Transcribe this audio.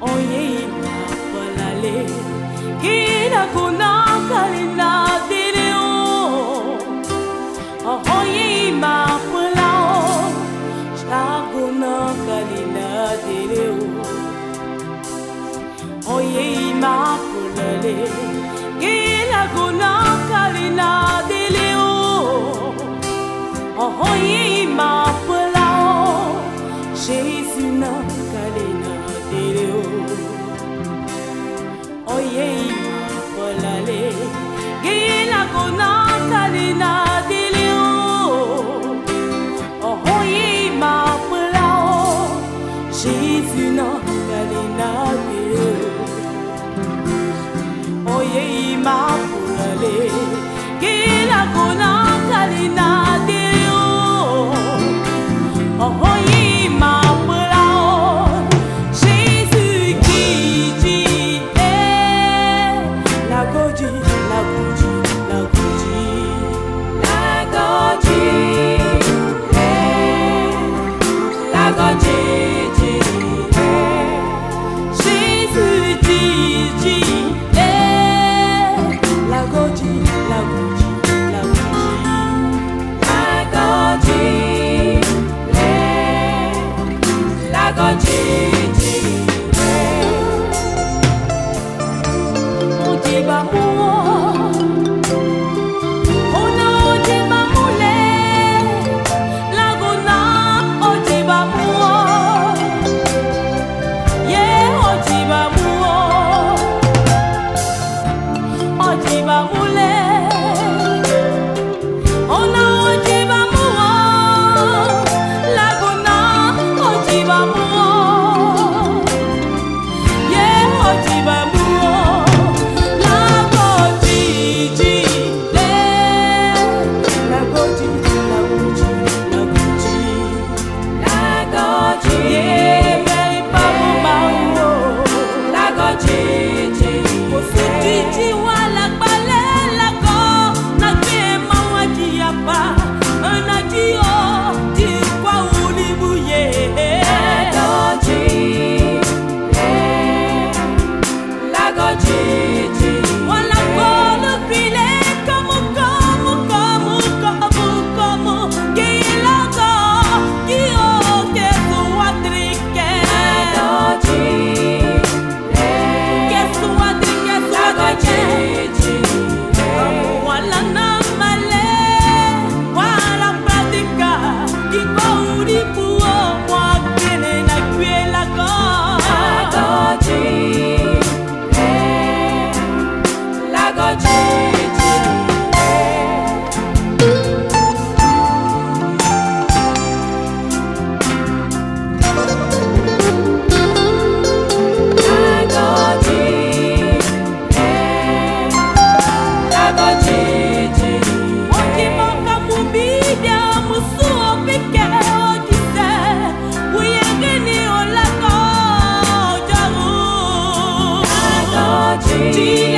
Onye ipapalale, kuna Gila guna kalina dilio Oh ye ma pelao Jésus na kalina dilio Oh ye ma pelale Gila guna kalina Bauri por deep.